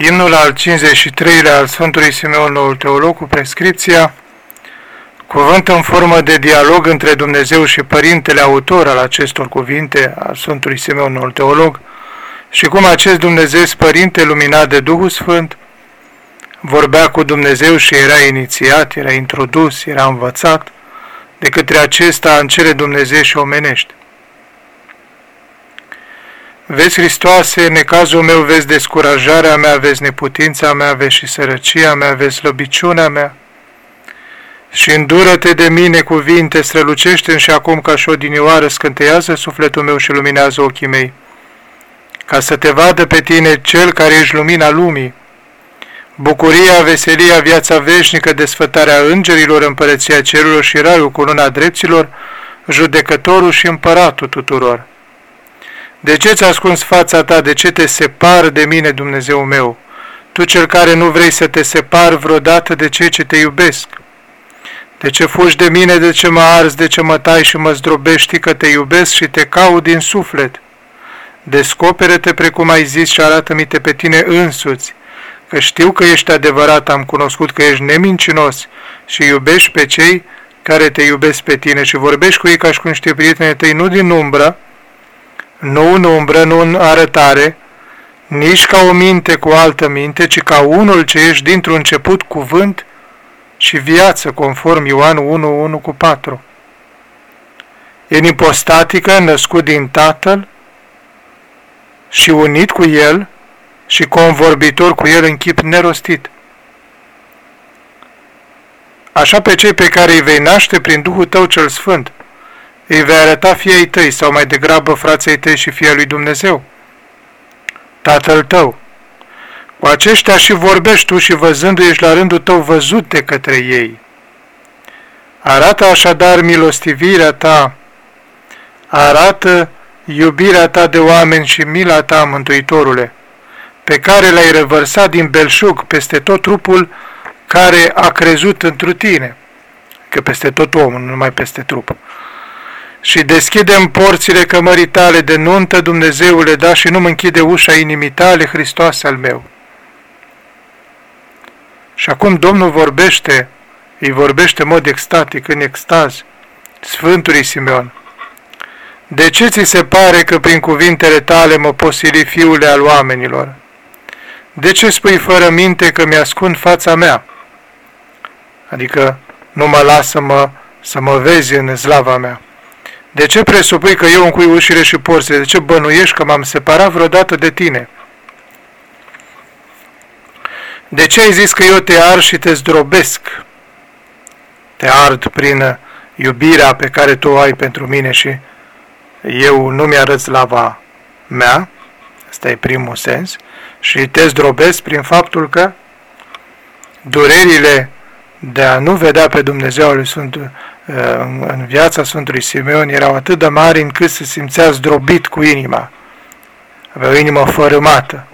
Imnul al 53-lea al Sfântului Simeon Noul Teolog cu prescripția Cuvânt în formă de dialog între Dumnezeu și Părintele autor al acestor cuvinte al Sfântului Simeon Noul Teolog și cum acest Dumnezeu Părinte luminat de Duhul Sfânt vorbea cu Dumnezeu și era inițiat, era introdus, era învățat de către acesta în cele Dumnezeu și omenește. Vezi, Hristoase, în necazul meu vezi descurajarea mea, vezi neputința mea, vezi și sărăcia mea, vezi slăbiciunea mea. Și îndură-te de mine cuvinte, strălucește și acum ca și o dinioară, scânteiază sufletul meu și luminează ochii mei, ca să te vadă pe tine cel care ești lumina lumii, bucuria, veselia, viața veșnică, desfătarea îngerilor, împărăția cerurilor și raiul cu luna dreptilor, judecătorul și împăratul tuturor. De ce ți-a ascuns fața ta? De ce te separ de mine, Dumnezeu meu? Tu cel care nu vrei să te separ vreodată de cei ce te iubesc. De ce fugi de mine, de ce mă arzi, de ce mă tai și mă zdrobești că te iubesc și te caut din suflet? Descoperă-te precum ai zis și arată-mi-te pe tine însuți, că știu că ești adevărat, am cunoscut că ești nemincinos și iubești pe cei care te iubesc pe tine și vorbești cu ei ca și cum știi prietenii tăi, nu din umbră, nu în umbră, nu în arătare, nici ca o minte cu altă minte, ci ca unul ce ești dintr-un început cuvânt și viață, conform Ioan 1, 1 cu 4. În ipostatică, născut din Tatăl și unit cu El și convorbitor cu El în chip nerostit. Așa pe cei pe care îi vei naște prin Duhul Tău cel Sfânt, îi vei arăta fiei tăi sau mai degrabă frații tăi și fia lui Dumnezeu, Tatăl tău. Cu aceștia și vorbești tu și văzându ești la rândul tău văzut de către ei. Arată așadar milostivirea ta, arată iubirea ta de oameni și mila ta, Mântuitorule, pe care l-ai revărsat din belșug peste tot trupul care a crezut întru tine, că peste tot omul, nu numai peste trup și deschidem porțile cămării tale de nuntă, Dumnezeule, da, și nu mă închide ușa inimii tale, Hristoase al meu. Și acum Domnul vorbește, îi vorbește în mod extatic, în extaz, Sfântului Simeon. De ce ți se pare că prin cuvintele tale mă posili fiule al oamenilor? De ce spui fără minte că mi-ascund fața mea? Adică nu mă lasă mă, să mă vezi în slava mea. De ce presupui că eu încui ușile și porțile? De ce bănuiești că m-am separat vreodată de tine? De ce ai zis că eu te ard și te zdrobesc? Te ard prin iubirea pe care tu o ai pentru mine și eu nu mi-arăt slava mea, ăsta e primul sens, și te zdrobesc prin faptul că durerile de a nu vedea pe Dumnezeu lui Sfântul în viața Sfântului Simeon erau atât de mari încât se simțea zdrobit cu inima. Avea o inimă fărâmată.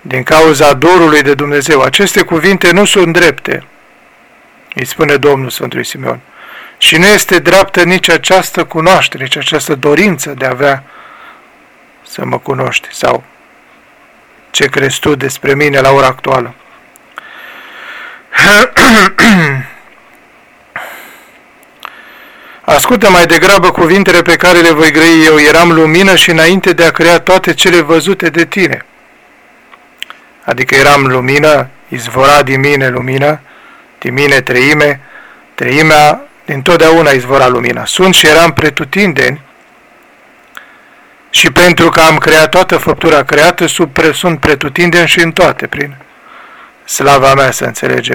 Din cauza dorului de Dumnezeu. Aceste cuvinte nu sunt drepte, îi spune Domnul Sfântului Simeon. Și nu este dreaptă nici această cunoaștere, nici această dorință de a avea să mă cunoști sau ce crezi tu despre mine la ora actuală. Ascultă mai degrabă cuvintele pe care le voi grăi eu. Eram lumină și înainte de a crea toate cele văzute de tine. Adică eram lumină, izvora din mine lumină, din mine treime, treimea din totdeauna izvora lumina. Sunt și eram pretutindeni și pentru că am creat toată făptura creată, sub sunt pretutindeni și în toate, prin slava mea să înțelege,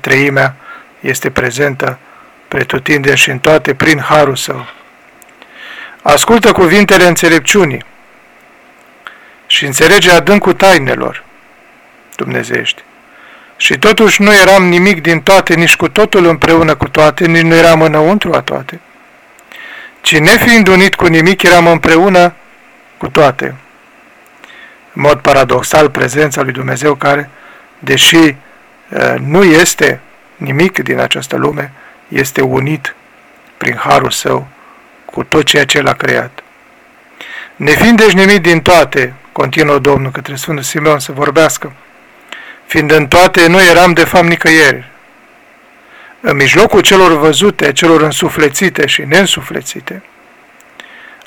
treimea este prezentă pretutinde și în toate prin harul său. Ascultă cuvintele înțelepciunii și înțelege adâncul tainelor dumnezeiești. Și totuși nu eram nimic din toate, nici cu totul împreună cu toate, nici nu eram înăuntru a toate. Ci nefiind unit cu nimic, eram împreună cu toate. În mod paradoxal, prezența lui Dumnezeu care, deși uh, nu este nimic din această lume, este unit prin harul său cu tot ceea ce l-a creat. Nefiind deci nimic din toate, continuă Domnul către Sfântul Simeon să vorbească, fiind în toate, nu eram de fapt nicăieri. În mijlocul celor văzute, celor însuflețite și neînsuflețite,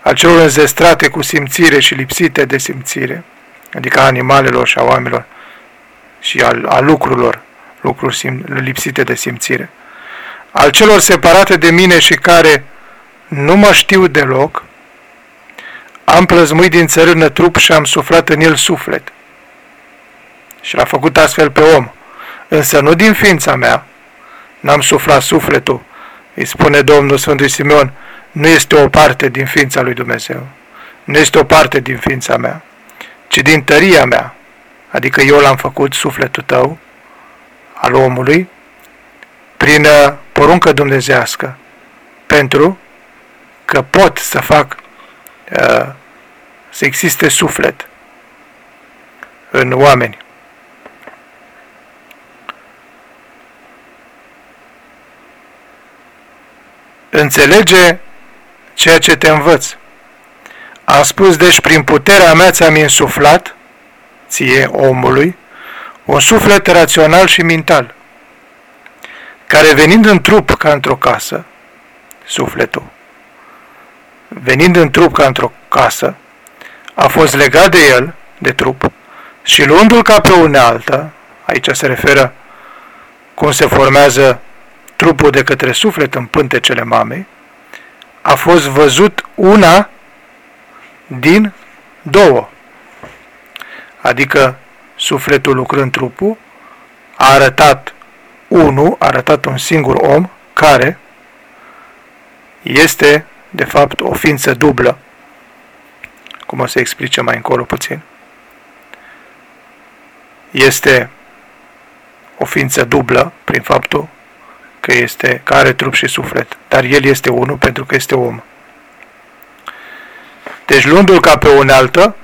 al celor înzestrate cu simțire și lipsite de simțire, adică a animalelor și a oamenilor și al, a lucrurilor, lucruri sim, lipsite de simțire, al celor separate de mine și care nu mă știu deloc, am plăzmuit din țărână trup și am suflat în el suflet. Și l-a făcut astfel pe om. Însă nu din ființa mea, n-am suflat sufletul, îi spune Domnul Sfântul Simeon, nu este o parte din ființa lui Dumnezeu, nu este o parte din ființa mea, ci din tăria mea, adică eu l-am făcut sufletul tău, al omului, prin uh, poruncă dumnezească, pentru că pot să fac uh, să existe suflet în oameni. Înțelege ceea ce te învăț. Am spus, deci, prin puterea mea ți-am insuflat, ție, omului, un suflet rațional și mental, care venind în trup ca într-o casă, sufletul, venind în trup ca într-o casă, a fost legat de el, de trup, și luându-l ca pe unealtă, aici se referă cum se formează trupul de către suflet în pântecele mamei, a fost văzut una din două. Adică sufletul lucrând trupul a arătat unul, a arătat un singur om care este de fapt o ființă dublă, cum o să explice mai încolo puțin. Este o ființă dublă prin faptul că este, că are trup și suflet, dar el este unul pentru că este om. Deci luându-l ca pe unealtă,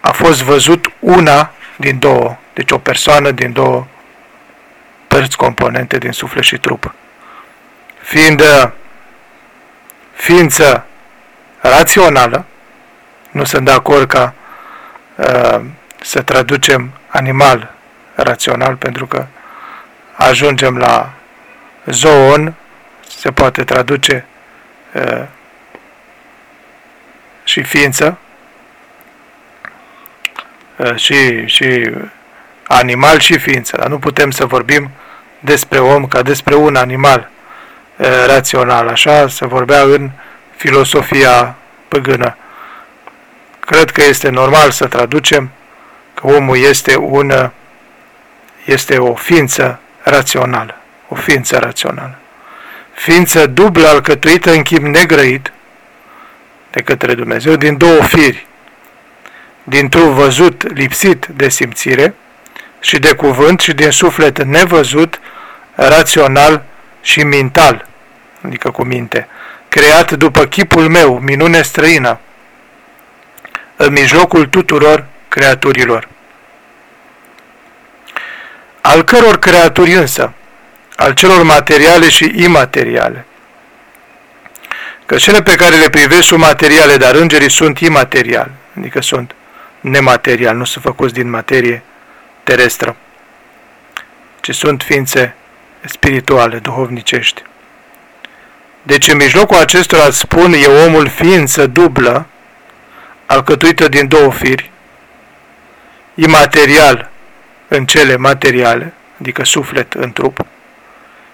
a fost văzut una din două, deci o persoană din două părți componente din suflet și trup. Fiind uh, ființă rațională, nu sunt de acord ca uh, să traducem animal rațional, pentru că ajungem la zoon, se poate traduce uh, și ființă, uh, și, și animal și ființă, dar nu putem să vorbim despre om ca despre un animal uh, rațional, așa se vorbea în filosofia păgână. Cred că este normal să traducem că omul este un este o ființă rațională, o ființă rațională. Ființă dublă alcătuită în chip negrăit de către Dumnezeu din două firi, dintr-un văzut lipsit de simțire și de cuvânt și din suflet nevăzut, rațional și mental, adică cu minte, creat după chipul meu, minune străină, în mijlocul tuturor creaturilor al căror creaturi însă, al celor materiale și imateriale. Că cele pe care le privesc sunt materiale, dar îngerii sunt imateriali, adică sunt nematerial, nu sunt făcuți din materie terestră, ci sunt ființe spirituale, duhovnicești. Deci în mijlocul acestora îți spun, e omul ființă dublă, alcătuită din două firi, imaterial în cele materiale, adică suflet în trup,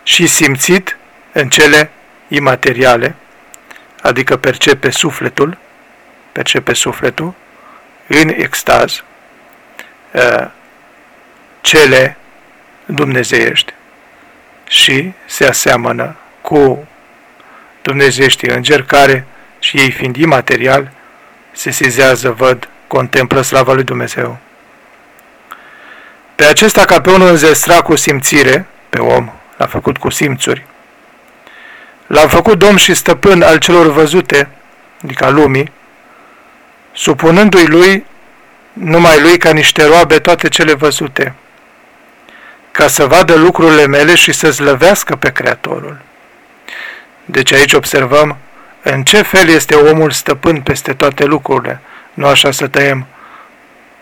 și simțit în cele imateriale, adică percepe sufletul, percepe sufletul, în extaz, ă, cele dumnezeiești și se aseamănă cu dumnezeieștii îngeri care, și ei fiind imaterial, se sizează, văd, contemplă slava lui Dumnezeu. Pe acesta ca pe unul înzestrat cu simțire, pe om, l-a făcut cu simțuri. L-a făcut domn și stăpân al celor văzute, adică a lumii, supunându-i lui, numai lui ca niște roabe toate cele văzute, ca să vadă lucrurile mele și să zlăvească pe Creatorul. Deci aici observăm în ce fel este omul stăpân peste toate lucrurile, nu așa să tăiem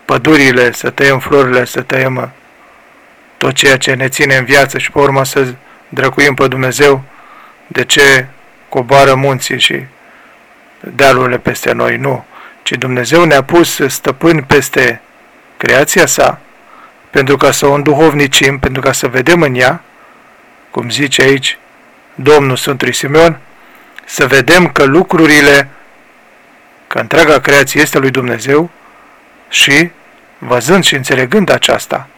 pădurile, să tăiem florile, să tăiem tot ceea ce ne ține în viață și pe urmă să drăcuim pe Dumnezeu, de ce coboară munții și dealurile peste noi? Nu. Ci Dumnezeu ne-a pus stăpâni peste creația sa, pentru ca să o înduhovnicim, pentru ca să vedem în ea, cum zice aici Domnul Sfântului Simeon, să vedem că lucrurile, că întreaga creație este lui Dumnezeu și, văzând și înțelegând aceasta,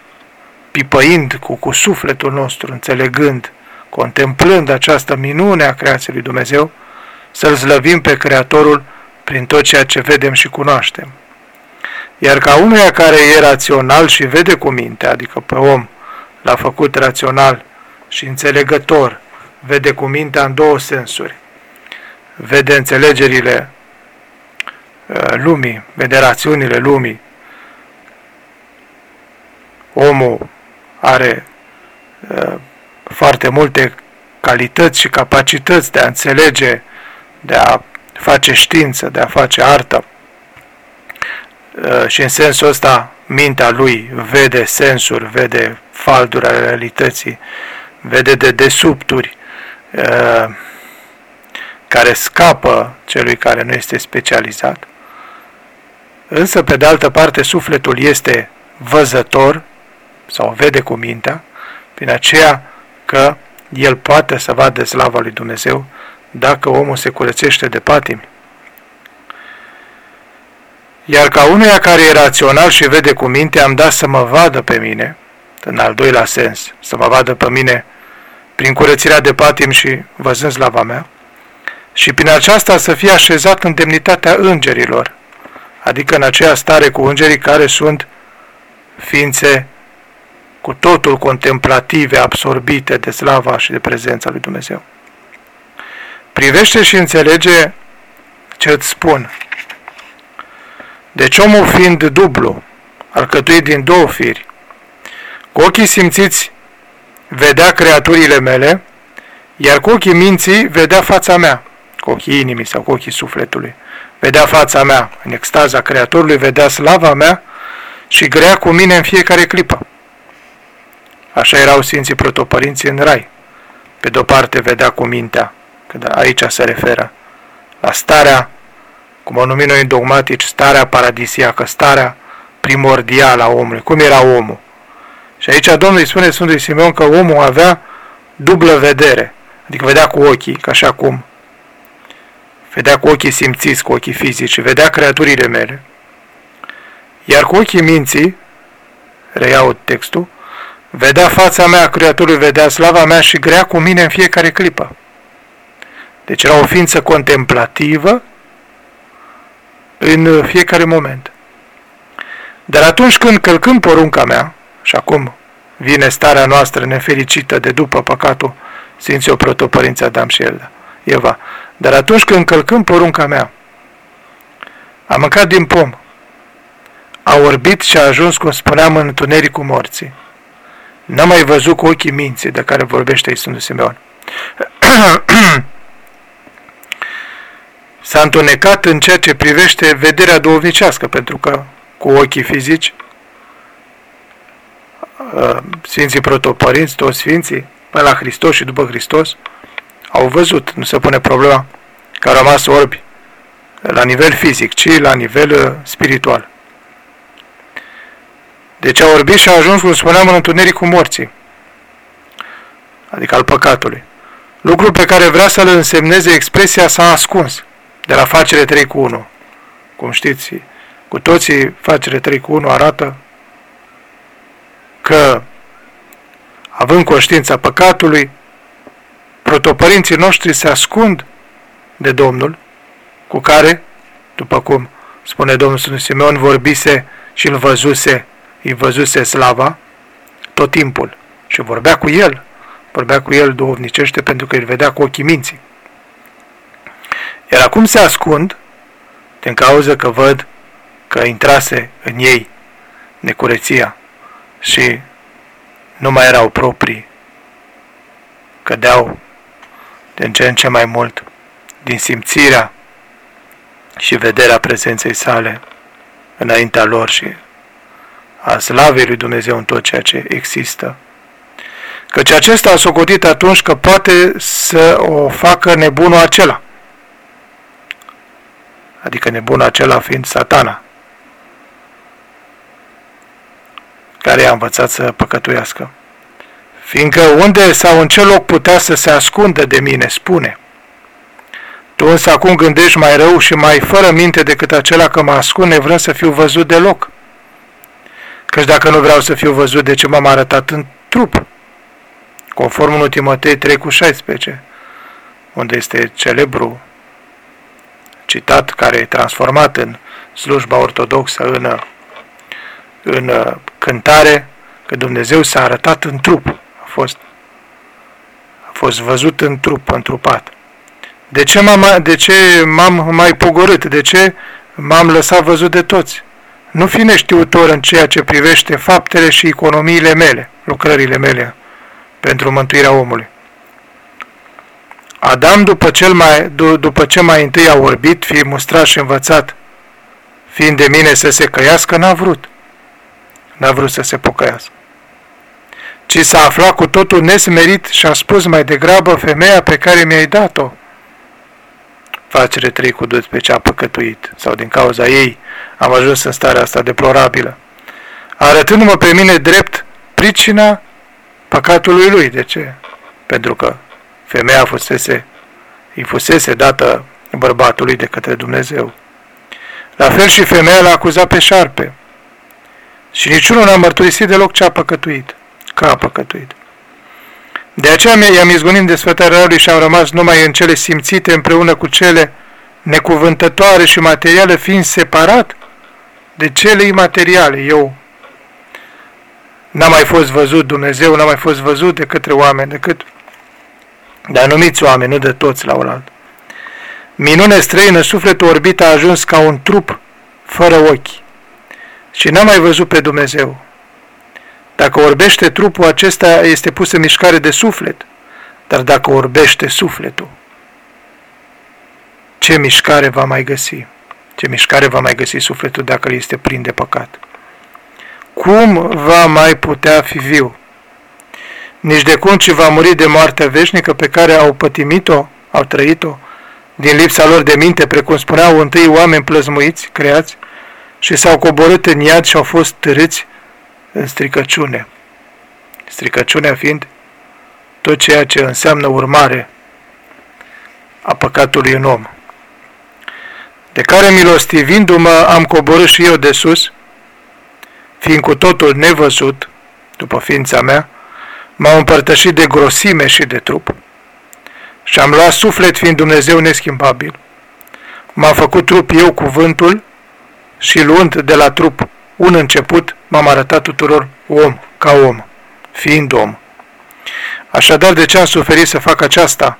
pipăind cu, cu sufletul nostru, înțelegând, contemplând această minune a creației lui Dumnezeu, să-L slăvim pe Creatorul prin tot ceea ce vedem și cunoaștem. Iar ca unuia care e rațional și vede cu minte, adică pe om l-a făcut rațional și înțelegător, vede cu mintea în două sensuri. Vede înțelegerile uh, lumii, vede rațiunile lumii. Omul are uh, foarte multe calități și capacități de a înțelege, de a face știință, de a face artă. Uh, și în sensul ăsta mintea lui vede sensuri, vede falduri ale realității, vede de desubturi uh, care scapă celui care nu este specializat. Însă, pe de altă parte, sufletul este văzător sau vede cu mintea, prin aceea că el poate să vadă slava lui Dumnezeu dacă omul se curățește de patimi. Iar ca unuia care e rațional și vede cu minte, am dat să mă vadă pe mine, în al doilea sens, să mă vadă pe mine prin curățirea de patim și văzând slava mea, și prin aceasta să fie așezat în demnitatea îngerilor, adică în aceea stare cu îngerii care sunt ființe cu totul contemplative, absorbite de slava și de prezența lui Dumnezeu. Privește și înțelege ce îți spun. Deci omul fiind dublu, alcătuit din două firi, cu ochii simțiți vedea creaturile mele, iar cu ochii minții vedea fața mea, cu ochii inimii sau cu ochii sufletului. Vedea fața mea, în extaza Creatorului, vedea slava mea și grea cu mine în fiecare clipă. Așa erau Sfinții Protopărinții în Rai. Pe de-o parte vedea cu mintea, că aici se referă la starea, cum o numim noi în dogmatici, starea paradisiacă, starea primordială a omului. Cum era omul? Și aici Domnul îi spune Sfântului Simeon că omul avea dublă vedere, adică vedea cu ochii, ca așa cum vedea cu ochii simțiți, cu ochii fizici, vedea creaturile mele. Iar cu ochii minții, reiau textul, vedea fața mea, creatorul vedea slava mea și grea cu mine în fiecare clipă. Deci era o ființă contemplativă în fiecare moment. Dar atunci când călcând porunca mea, și acum vine starea noastră nefericită de după păcatul Sfinții Protopărința Adam și Elda, Eva, dar atunci când călcăm porunca mea, a mâncat din pom, a orbit și a ajuns, cum spuneam, în întunericul morții. N-am mai văzut cu ochii minții de care vorbește Iisus Simeon. S-a întunecat în ceea ce privește vederea duhovnicească, pentru că cu ochii fizici, uh, Sfinții Protopărinți, toți Sfinții, până la Hristos și după Hristos, au văzut, nu se pune problema că au rămas orbi la nivel fizic, ci la nivel uh, spiritual. Deci a orbit și a ajuns, cum spuneam, în întunericul morții, adică al păcatului. Lucru pe care vrea să-l însemneze expresia s-a ascuns, de la facere 3 cu 1. Cum știți, cu toții facere 3 cu 1 arată că, având conștiința păcatului, protopărinții noștri se ascund de Domnul, cu care, după cum spune Domnul Sfântul Simeon, vorbise și îl văzuse, îi văzuse slava tot timpul și vorbea cu el, vorbea cu el duhovnicește pentru că îl vedea cu ochii minții. Iar acum se ascund din cauza că văd că intrase în ei necureția și nu mai erau proprii, cădeau din ce în ce mai mult din simțirea și vederea prezenței sale înaintea lor și a slavei lui Dumnezeu în tot ceea ce există. Căci acesta a socotit atunci că poate să o facă nebunul acela. Adică nebunul acela fiind satana, care i-a învățat să păcătuiască. Fiindcă unde sau în ce loc putea să se ascundă de mine, spune. Tu însă acum gândești mai rău și mai fără minte decât acela că mă ascund nevrând să fiu văzut deloc. Căci dacă nu vreau să fiu văzut, de ce m-am arătat în trup? Conform 1 Timotei 3 cu 16, unde este celebru citat care e transformat în slujba ortodoxă, în, în cântare, că Dumnezeu s-a arătat în trup. A fost, a fost văzut în trup, întrupat. De ce m-am, de ce m-am mai pogorât? De ce m-am lăsat văzut de toți? Nu fi neștiutor în ceea ce privește faptele și economiile mele, lucrările mele, pentru mântuirea omului. Adam, după, cel mai, după ce mai întâi a orbit, fi mustrat și învățat, fiind de mine să se căiască, n-a vrut. N-a vrut să se pocăiască. Ci s-a aflat cu totul nesmerit și a spus mai degrabă femeia pe care mi-ai dat-o. Facere 3 cu 12 a păcătuit, sau din cauza ei am ajuns în starea asta deplorabilă. Arătându-mă pe mine drept pricina păcatului lui. De ce? Pentru că femeia fusese, îi fusese dată bărbatului de către Dumnezeu. La fel și femeia l-a acuzat pe șarpe. Și niciunul n-a mărturisit deloc ce a păcătuit. Că a păcătuit. De aceea i-am izgonit de sfătarea răului și am rămas numai în cele simțite împreună cu cele necuvântătoare și materiale, fiind separat de cele imateriale. Eu n-am mai fost văzut Dumnezeu, n-a mai fost văzut de către oameni, decât de anumiți oameni, nu de toți la oaltă. Minune străină, sufletul orbit a ajuns ca un trup fără ochi și n-a mai văzut pe Dumnezeu. Dacă orbește trupul, acesta este pus în mișcare de suflet, dar dacă orbește sufletul, ce mișcare va mai găsi? Ce mișcare va mai găsi sufletul dacă îl este plin de păcat? Cum va mai putea fi viu? Nici de cum ce va muri de moartea veșnică pe care au pătimit-o, au trăit-o, din lipsa lor de minte, precum spuneau întâi oameni plăzmuiți, creați, și s-au coborât în iad și au fost târâți în stricăciune. Stricăciunea fiind tot ceea ce înseamnă urmare a păcatului în om de care milostivindu-mă am coborât și eu de sus, fiind cu totul nevăzut, după ființa mea, m-am împărtășit de grosime și de trup și am luat suflet fiind Dumnezeu neschimbabil. M-am făcut trup eu cuvântul și luând de la trup un început, m-am arătat tuturor om, ca om, fiind om. Așadar, de ce am suferit să fac aceasta?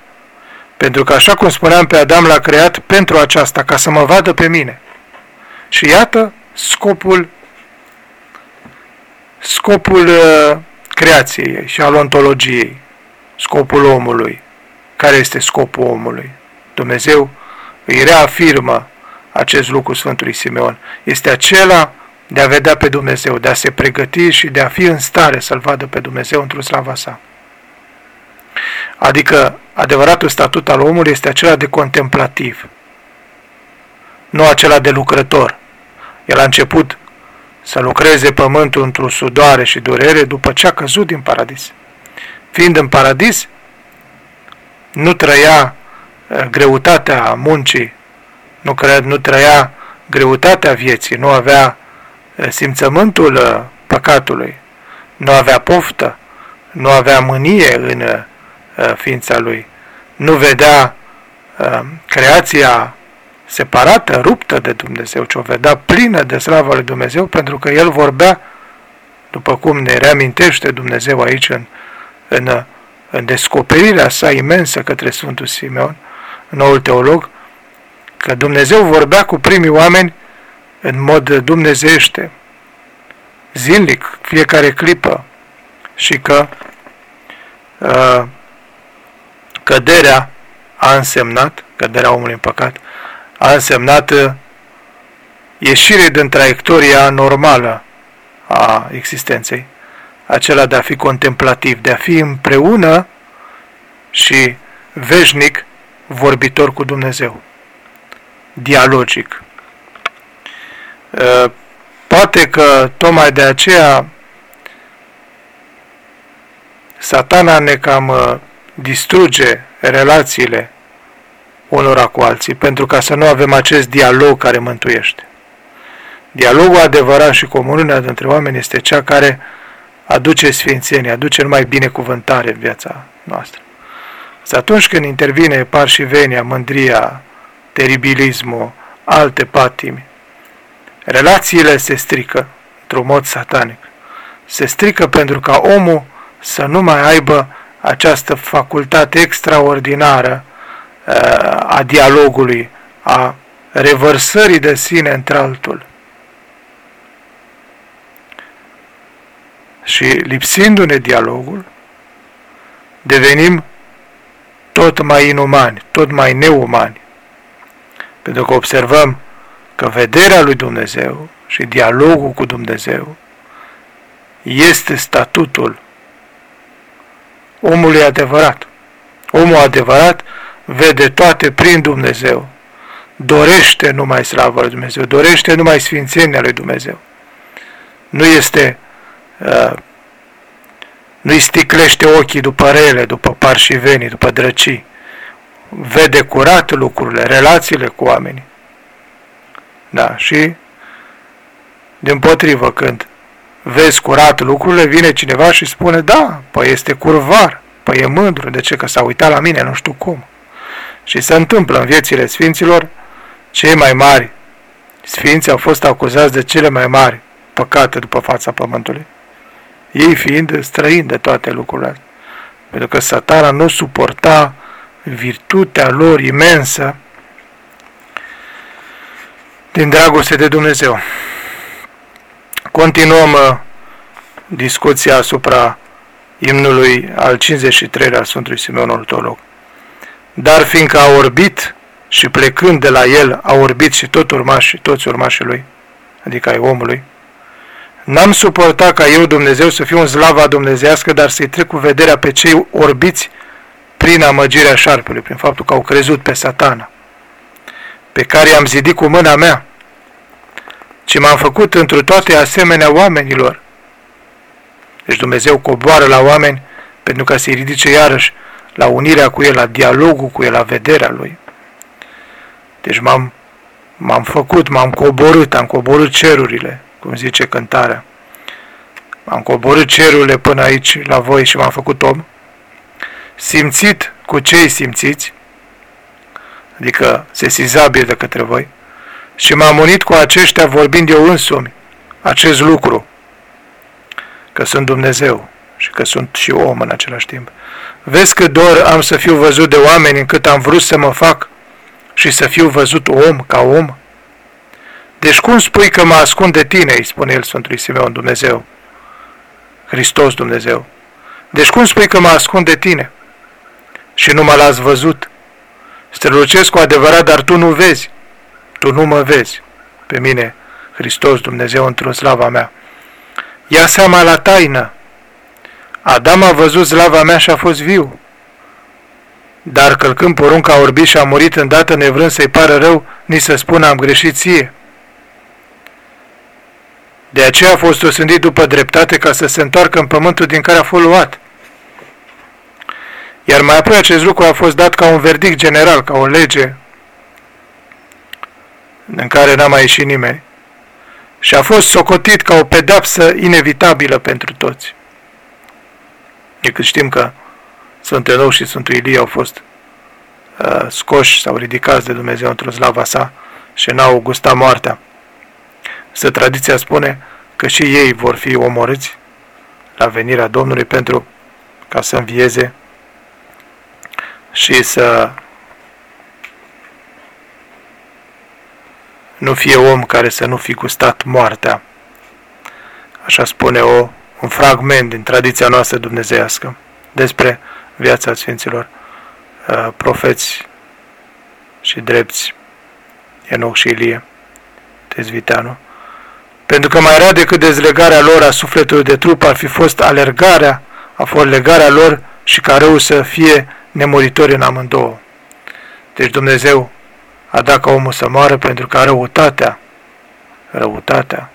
Pentru că, așa cum spuneam pe Adam, l-a creat pentru aceasta, ca să mă vadă pe mine. Și iată scopul scopul uh, creației și al ontologiei, scopul omului. Care este scopul omului? Dumnezeu îi reafirmă acest lucru Sfântului Simeon. Este acela de a vedea pe Dumnezeu, de a se pregăti și de a fi în stare să-L vadă pe Dumnezeu într-o slava sa. Adică adevăratul statut al omului este acela de contemplativ, nu acela de lucrător. El a început să lucreze pământul într-o sudoare și durere după ce a căzut din paradis. Fiind în paradis, nu trăia uh, greutatea muncii, nu, crea, nu trăia greutatea vieții, nu avea uh, simțământul uh, păcatului, nu avea poftă, nu avea mânie în Uh, ființa lui. Nu vedea uh, creația separată, ruptă de Dumnezeu, ci o vedea plină de slavă lui Dumnezeu, pentru că el vorbea, după cum ne reamintește Dumnezeu aici în, în, în descoperirea sa imensă către Sfântul Simeon, noul teolog, că Dumnezeu vorbea cu primii oameni în mod dumnezește, zilnic, fiecare clipă, și că uh, căderea a însemnat, căderea omului în păcat, a însemnat uh, ieșire din traiectoria normală a existenței, acela de a fi contemplativ, de a fi împreună și veșnic vorbitor cu Dumnezeu, dialogic. Uh, poate că tocmai de aceea satana ne cam uh, distruge relațiile unora cu alții, pentru ca să nu avem acest dialog care mântuiește. Dialogul adevărat și comuniunea dintre oameni este cea care aduce sfințenie, aduce numai binecuvântare în viața noastră. Să atunci când intervine parșivenia, mândria, teribilismul, alte patimi, relațiile se strică într-un mod satanic. Se strică pentru ca omul să nu mai aibă această facultate extraordinară uh, a dialogului, a revărsării de sine într-altul. Și lipsindu-ne dialogul, devenim tot mai inumani, tot mai neumani. Pentru că observăm că vederea lui Dumnezeu și dialogul cu Dumnezeu este statutul omului adevărat. Omul adevărat vede toate prin Dumnezeu. Dorește numai slavă lui Dumnezeu, dorește numai sfințenia lui Dumnezeu. Nu este uh, nu-i sticlește ochii după rele, după parșivenii, după drăcii. Vede curat lucrurile, relațiile cu oamenii. Da, și din potrivă, când vezi curat lucrurile, vine cineva și spune, da, păi este curvar, păi e mândru, de ce? Că s-a uitat la mine, nu știu cum. Și se întâmplă în viețile sfinților, cei mai mari sfinți au fost acuzați de cele mai mari păcate după fața pământului ei fiind străini de toate lucrurile astea. Pentru că satana nu suporta virtutea lor imensă din dragoste de Dumnezeu. Continuăm uh, discuția asupra imnului al 53 al Sfântului Simeon Ortolog. Dar fiindcă a orbit și plecând de la el a orbit și tot urmașii, toți urmașii lui, adică ai omului, N-am suportat ca eu, Dumnezeu, să fiu în slava dumnezească, dar să-i trec cu vederea pe cei orbiți prin amăgirea șarpelui, prin faptul că au crezut pe satana, pe care i-am zidit cu mâna mea, ci m-am făcut într toate asemenea oamenilor. Deci Dumnezeu coboară la oameni pentru ca să-i ridice iarăși la unirea cu El, la dialogul cu El, la vederea Lui. Deci m-am, m-am făcut, m-am coborât, am coborât cerurile, cum zice cântarea. Am coborât cerurile până aici la voi și m-am făcut om, simțit cu cei simțiți, adică sesizabil de către voi, și m-am unit cu aceștia vorbind eu însumi acest lucru, că sunt Dumnezeu și că sunt și om în același timp. Vezi cât dor am să fiu văzut de oameni încât am vrut să mă fac și să fiu văzut om ca om? Deci cum spui că mă ascund de tine, îi spune el Sfântului Simeon, Dumnezeu, Hristos Dumnezeu. Deci cum spui că mă ascund de tine și nu mă las văzut? Strălucesc cu adevărat, dar tu nu vezi. Tu nu mă vezi pe mine, Hristos Dumnezeu, într-o slava mea. Ia seama la taină. Adam a văzut slava mea și a fost viu. Dar călcând porunca a orbit și a murit îndată nevrând să-i pară rău, ni să spună am greșit ție. De aceea a fost osândit după dreptate ca să se întoarcă în pământul din care a fost luat. Iar mai apoi acest lucru a fost dat ca un verdict general, ca o lege în care n-a mai ieșit nimeni. Și a fost socotit ca o pedapsă inevitabilă pentru toți. E că știm că Sfântul Nou și Sfântul Ilie au fost uh, scoși sau ridicați de Dumnezeu într-o slava sa și n-au gustat moartea. Să tradiția spune că și ei vor fi omorâți la venirea Domnului pentru ca să învieze și să nu fie om care să nu fi gustat moartea. Așa spune o, un fragment din tradiția noastră dumnezeiască despre viața Sfinților uh, profeți și drepți Enoch și Ilie. Tezviteanu, pentru că mai rea decât dezlegarea lor a sufletului de trup ar fi fost alergarea, a fost legarea lor și ca rău să fie nemuritori în amândouă. Deci Dumnezeu a dat ca omul să moară pentru că răutatea, răutatea,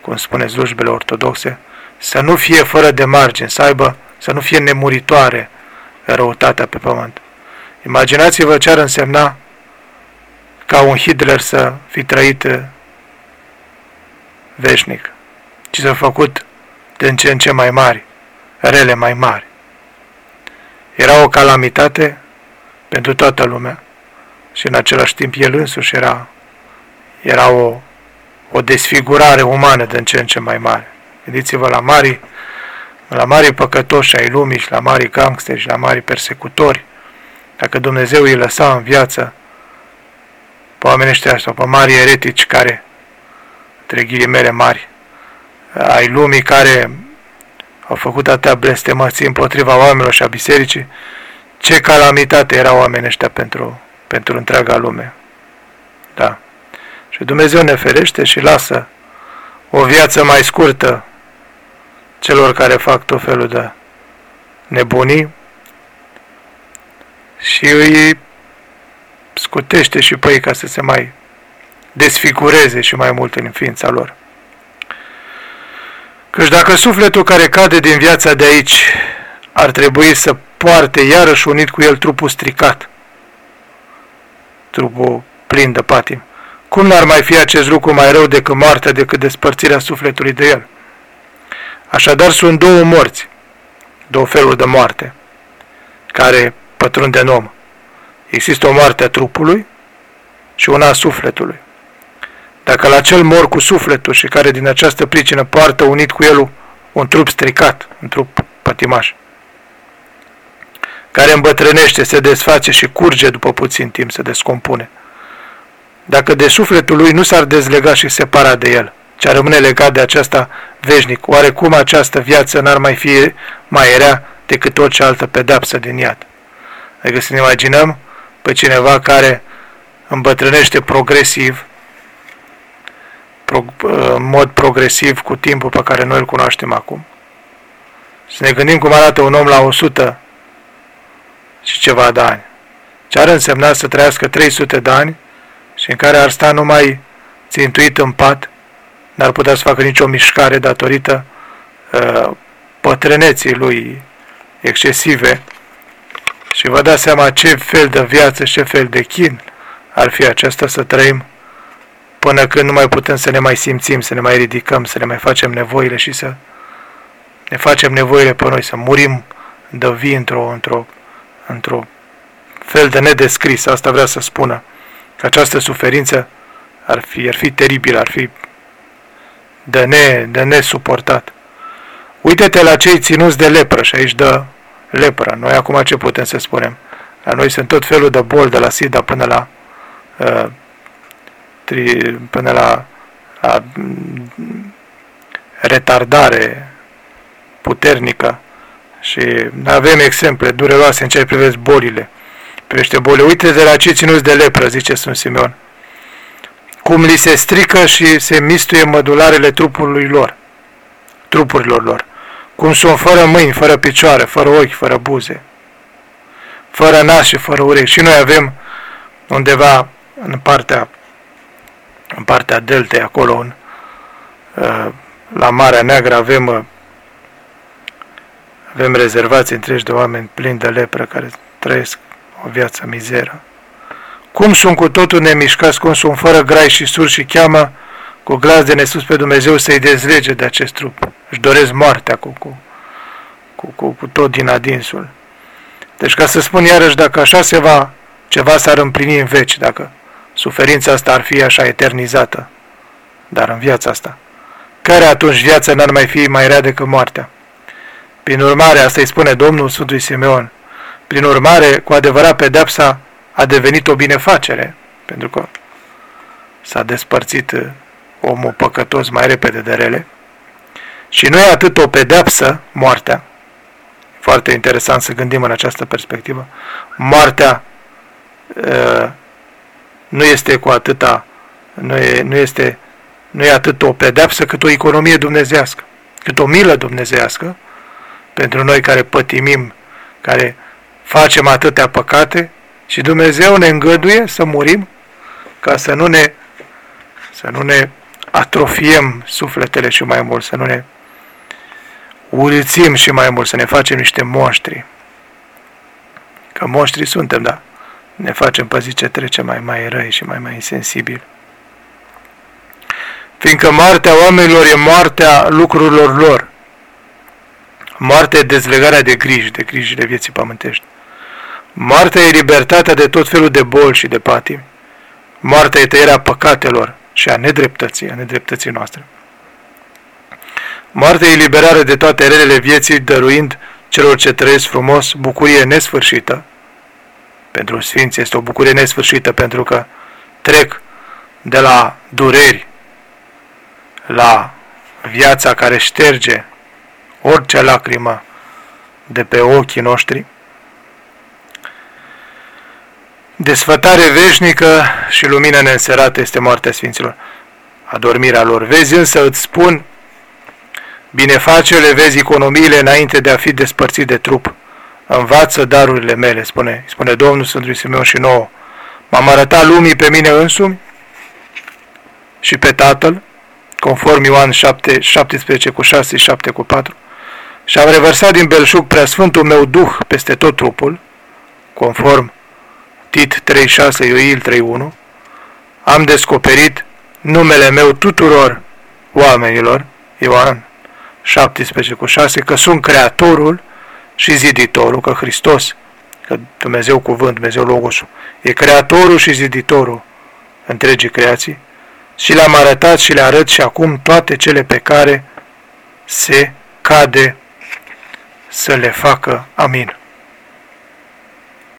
cum spune slujbele ortodoxe, să nu fie fără de margini, să aibă, să nu fie nemuritoare răutatea pe pământ. Imaginați-vă ce ar însemna ca un Hitler să fi trăit uh, veșnic, ci să făcut din ce în ce mai mari, rele mai mari. Era o calamitate pentru toată lumea și în același timp el însuși era, era o, o desfigurare umană din ce în ce mai mare. Gândiți-vă la mari, la mari păcătoși ai lumii și la mari gangsteri și la mari persecutori. Dacă Dumnezeu îi lăsa în viață pe oamenii ăștia sau pe mari eretici care, între ghilimele mari, ai lumii care au făcut atâtea blestemății împotriva oamenilor și a bisericii, ce calamitate erau oamenii ăștia pentru, pentru întreaga lume. Da. Și Dumnezeu ne ferește și lasă o viață mai scurtă celor care fac tot felul de nebunii și îi scutește și pe ei ca să se mai desfigureze și mai mult în ființa lor. Căci dacă sufletul care cade din viața de aici ar trebui să poarte iarăși unit cu el trupul stricat, trupul plin de patim, cum n-ar mai fi acest lucru mai rău decât moartea, decât despărțirea sufletului de el? Așadar sunt două morți, două feluri de moarte, care pătrunde în om. Există o moarte a trupului și una a sufletului. Dacă la cel mor cu sufletul și care din această pricină poartă unit cu el un trup stricat, un trup pătimaș, care îmbătrânește, se desface și curge după puțin timp, se descompune. Dacă de sufletul lui nu s-ar dezlega și separa de el, ce ar rămâne legat de aceasta veșnic, oarecum această viață n-ar mai fi mai rea decât orice altă pedapsă din iad. Adică să ne imaginăm pe cineva care îmbătrânește progresiv, pro, în mod progresiv cu timpul pe care noi îl cunoaștem acum. Să ne gândim cum arată un om la 100 și ceva de ani. Ce ar însemna să trăiască 300 de ani și în care ar sta numai țintuit în pat, n-ar putea să facă nicio mișcare datorită uh, pătrâneții lui excesive și vă dați seama ce fel de viață, ce fel de chin ar fi acesta să trăim până când nu mai putem să ne mai simțim, să ne mai ridicăm, să ne mai facem nevoile și să ne facem nevoile pe noi, să murim de vii într-o, într-o, într-o fel de nedescris. Asta vrea să spună că această suferință ar fi, ar fi teribilă, ar fi de, ne, de nesuportat. Uite-te la cei ținuți de lepră și aici dă lepră. Noi acum ce putem să spunem? La noi sunt tot felul de boli, de la SIDA până la uh, tri, până la, la retardare puternică și avem exemple dureroase în ce privește bolile. Privește bolile. Uite de la cei ținuți de lepră, zice Sfânt Simeon. Cum li se strică și se mistuie mădularele trupului lor, trupurilor lor cum sunt fără mâini, fără picioare, fără ochi, fără buze, fără nas și fără urechi. Și noi avem undeva în partea, în partea deltei, acolo, în, uh, la Marea Neagră, avem, uh, avem rezervații întregi de oameni plini de lepră care trăiesc o viață mizeră. Cum sunt cu totul nemișcați, cum sunt fără grai și sur și cheamă cu glas de nesus pe Dumnezeu să-i dezlege de acest trup. Își doresc moartea cu, cu, cu, cu, cu tot din adinsul. Deci ca să spun iarăși, dacă așa se va, ceva s-ar împlini în veci, dacă suferința asta ar fi așa eternizată, dar în viața asta, care atunci viața n-ar mai fi mai rea decât moartea? Prin urmare, asta îi spune Domnul Sfântului Simeon, prin urmare, cu adevărat, pedepsa a devenit o binefacere, pentru că s-a despărțit omul păcătos mai repede de rele. Și nu e atât o pedeapsă, moartea, foarte interesant să gândim în această perspectivă, moartea uh, nu este cu atâta nu, e, nu este nu e atât o pedepsă cât o economie dumnezească, cât o milă dumnezească pentru noi care pătimim, care facem atâtea păcate și Dumnezeu ne îngăduie să murim ca să nu ne să nu ne atrofiem sufletele și mai mult, să nu ne urățim și mai mult, să ne facem niște monștri. Că monștri suntem, da. Ne facem pe zi ce trece mai, mai răi și mai, mai insensibili. Fiindcă moartea oamenilor e moartea lucrurilor lor. Moartea e dezlegarea de griji, de grijile vieții pământești. Moartea e libertatea de tot felul de boli și de patimi. Moartea e tăierea păcatelor și a nedreptății, a nedreptății noastre. Moartea e liberare de toate relele vieții, dăruind celor ce trăiesc frumos bucurie nesfârșită. Pentru Sfinți este o bucurie nesfârșită pentru că trec de la dureri la viața care șterge orice lacrimă de pe ochii noștri. Desfătare veșnică și lumină neînserată este moartea Sfinților, adormirea lor. Vezi însă, îți spun, binefacele, vezi economiile înainte de a fi despărțit de trup. Învață darurile mele, spune, spune Domnul Sfântului Simeon și nouă. M-am arătat lumii pe mine însumi și pe Tatăl, conform Ioan 7, 17 cu 6, 7 cu 4, și am revărsat din belșug preasfântul meu duh peste tot trupul, conform Tit 3.6, Ioil 3.1, am descoperit numele meu tuturor oamenilor, Ioan 17 cu 6, că sunt Creatorul și Ziditorul, că Hristos, că Dumnezeu Cuvânt, Dumnezeu Logosul, e Creatorul și Ziditorul întregii creații și le-am arătat și le arăt și acum toate cele pe care se cade să le facă. Amin.